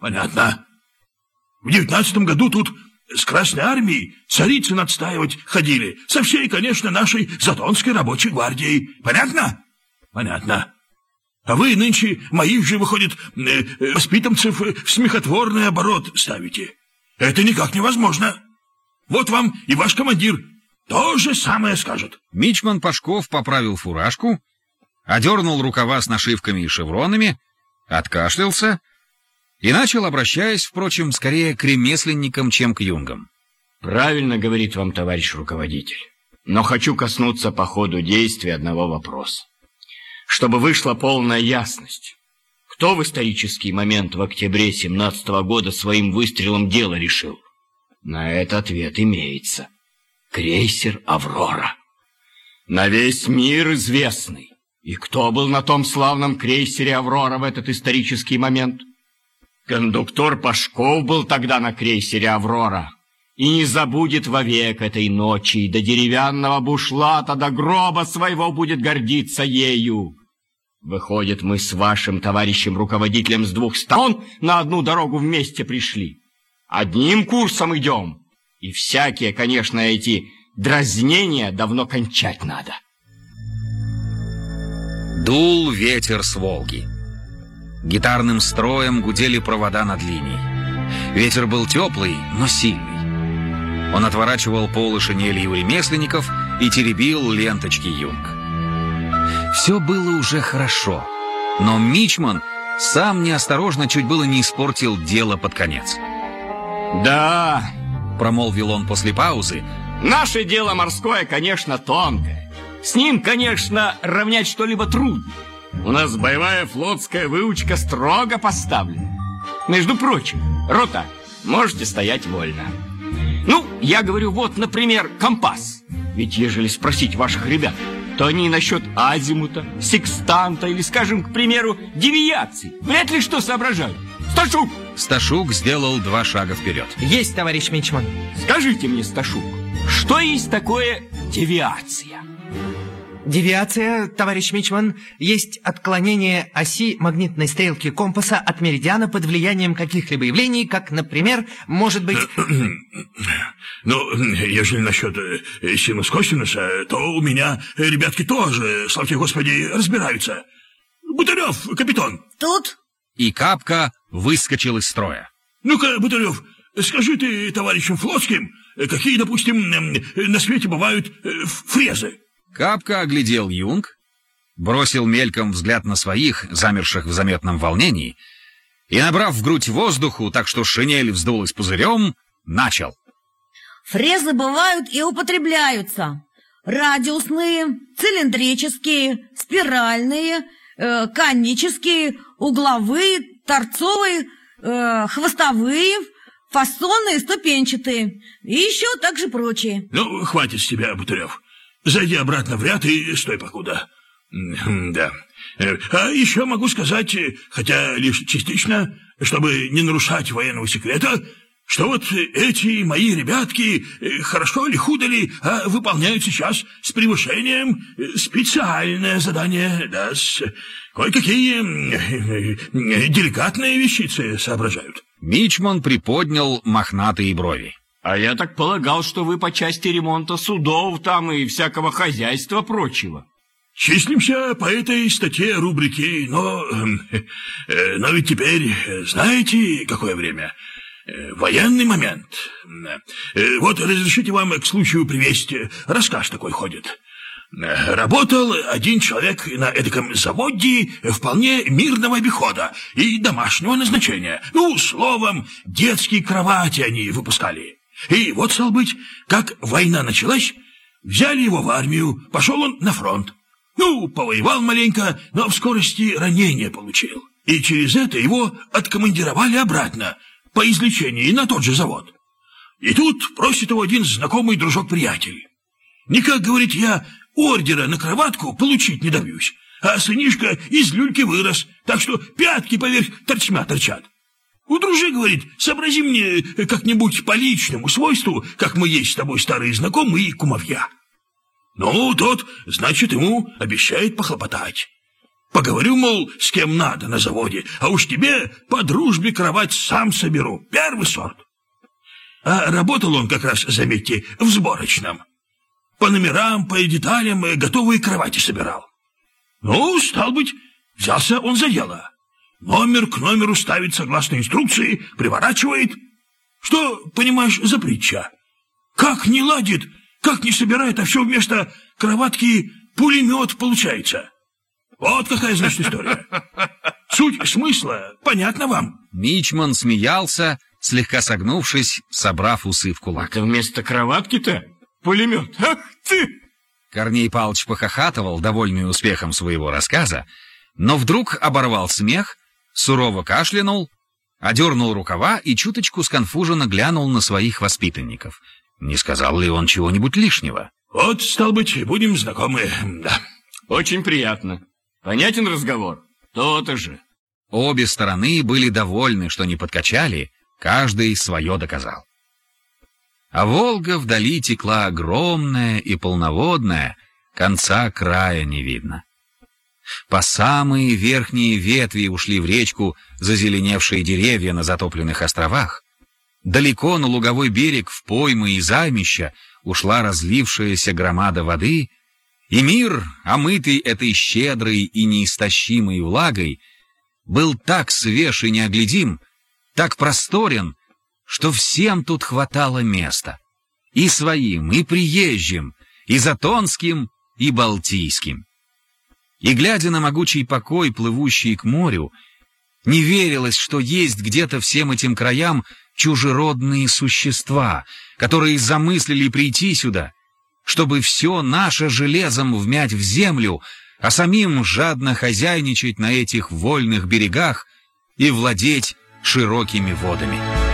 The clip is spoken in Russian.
Понятно. В девятнадцатом году тут с Красной Армией царицы отстаивать ходили. Со всей, конечно, нашей Затонской рабочей гвардией. Понятно? Понятно. А вы нынче моих же, выходит, э, э, воспитанцев в смехотворный оборот ставите. Это никак невозможно. Вот вам и ваш командир то же самое скажет. Мичман Пашков поправил фуражку, одернул рукава с нашивками и шевронами, откашлялся и начал, обращаясь, впрочем, скорее к ремесленникам, чем к юнгам. Правильно говорит вам товарищ руководитель. Но хочу коснуться по ходу действия одного вопроса. Чтобы вышла полная ясность. Кто в исторический момент в октябре 17 -го года своим выстрелом дело решил? На это ответ имеется. Крейсер «Аврора». На весь мир известный. И кто был на том славном крейсере «Аврора» в этот исторический момент? Кондуктор Пашков был тогда на крейсере «Аврора» и не забудет вовек этой ночи, и до деревянного бушлата, до гроба своего будет гордиться ею. Выходит, мы с вашим товарищем руководителем с двух сторон на одну дорогу вместе пришли. Одним курсом идем, и всякие, конечно, эти дразнения давно кончать надо. Дул ветер с Волги. Гитарным строем гудели провода над линией. Ветер был теплый, но сильный. Он отворачивал полы шинели у ремесленников и теребил ленточки юнг. Все было уже хорошо, но Мичман сам неосторожно чуть было не испортил дело под конец. «Да», — промолвил он после паузы, — «наше дело морское, конечно, тонкое. С ним, конечно, равнять что-либо трудно. У нас боевая флотская выучка строго поставлена. Между прочим, рота, можете стоять вольно. Ну, я говорю, вот, например, компас. Ведь ежели спросить ваших ребят, то они насчет азимута, секстанта или, скажем, к примеру, девиации вряд ли что соображают. Сташук! Сташук сделал два шага вперед. Есть, товарищ Мичман. Скажите мне, Сташук, что есть такое девиация? Девиация, товарищ Мичман, есть отклонение оси магнитной стрелки компаса от меридиана под влиянием каких-либо явлений, как, например, может быть... Ну, ежели насчет э, синус-косинуса, то у меня ребятки тоже, славьте господи, разбираются. Бутырев, капитан. Тут? И Капка выскочил из строя. Ну-ка, Бутырев, скажи ты товарищам флотским, какие, допустим, на свете бывают э, фрезы? Капка оглядел юнг, бросил мельком взгляд на своих, замерших в заметном волнении, и, набрав в грудь воздуху, так что шинель вздулась пузырем, начал. Фрезы бывают и употребляются. Радиусные, цилиндрические, спиральные, э, конические, угловые, торцовые, э, хвостовые, фасонные, ступенчатые. И еще также прочие. Ну, хватит с тебя, Бутырев. Зайди обратно в ряд и стой покуда. Да. Э, а еще могу сказать, хотя лишь частично, чтобы не нарушать военного секрета, что вот эти мои ребятки, э, хорошо ли, худо ли, а выполняют сейчас с превышением э, специальное задание, да, с кое-какие деликатные вещицы соображают. Мичман приподнял мохнатые брови. А я так полагал, что вы по части ремонта судов там и всякого хозяйства прочего. Числимся по этой статье рубрики, но... Э, но ведь теперь знаете, какое время? Э, военный момент. Э, вот разрешите вам к случаю привести. Рассказ такой ходит. Работал один человек на эдаком заводе вполне мирного обихода и домашнего назначения. Ну, словом, детские кровати они выпускали. И вот, стал быть, как война началась, взяли его в армию, пошел он на фронт. Ну, повоевал маленько, но в скорости ранение получил. И через это его откомандировали обратно, по излечении, на тот же завод. И тут просит его один знакомый дружок-приятель. Никак, говорит, я ордера на кроватку получить не добьюсь, а сынишка из люльки вырос, так что пятки поверх торчмя торчат. Удружи, говорит, сообрази мне как-нибудь по личному свойству, как мы есть с тобой старые знакомые и кумовья. Ну, тот, значит, ему обещает похлопотать. Поговорю, мол, с кем надо на заводе, а уж тебе по дружбе кровать сам соберу. Первый сорт. А работал он как раз, заметьте, в сборочном. По номерам, по деталям э, готовые кровати собирал. Ну, стал быть, взялся он за дело. Номер к номеру ставит согласно инструкции, приворачивает. Что, понимаешь, за притча? Как не ладит, как не собирает, а все вместо кроватки пулемет получается. Вот какая, значит, история. Суть смысла понятна вам? Мичман смеялся, слегка согнувшись, собрав усы в кулак. Это вместо кроватки-то пулемет. Ах ты! Корней Павлович похохатывал, довольный успехом своего рассказа, но вдруг оборвал смех, сурово кашлянул, одернул рукава и чуточку сконфуженно глянул на своих воспитанников. Не сказал ли он чего-нибудь лишнего? Вот, стал быть, будем знакомы, да. Очень приятно. Понятен разговор? То-то же. Обе стороны были довольны, что не подкачали, каждый свое доказал. А Волга вдали текла огромная и полноводная, конца края не видно. По самые верхние ветви ушли в речку зазеленевшие деревья на затопленных островах. Далеко на луговой берег в поймы и займища ушла разлившаяся громада воды, и мир, омытый этой щедрой и неистощимой влагой, был так свеж и неоглядим, так просторен, что всем тут хватало места. И своим, и приезжим, и затонским, и балтийским. И, глядя на могучий покой, плывущий к морю, не верилось, что есть где-то всем этим краям чужеродные существа, которые замыслили прийти сюда, чтобы все наше железом вмять в землю, а самим жадно хозяйничать на этих вольных берегах и владеть широкими водами.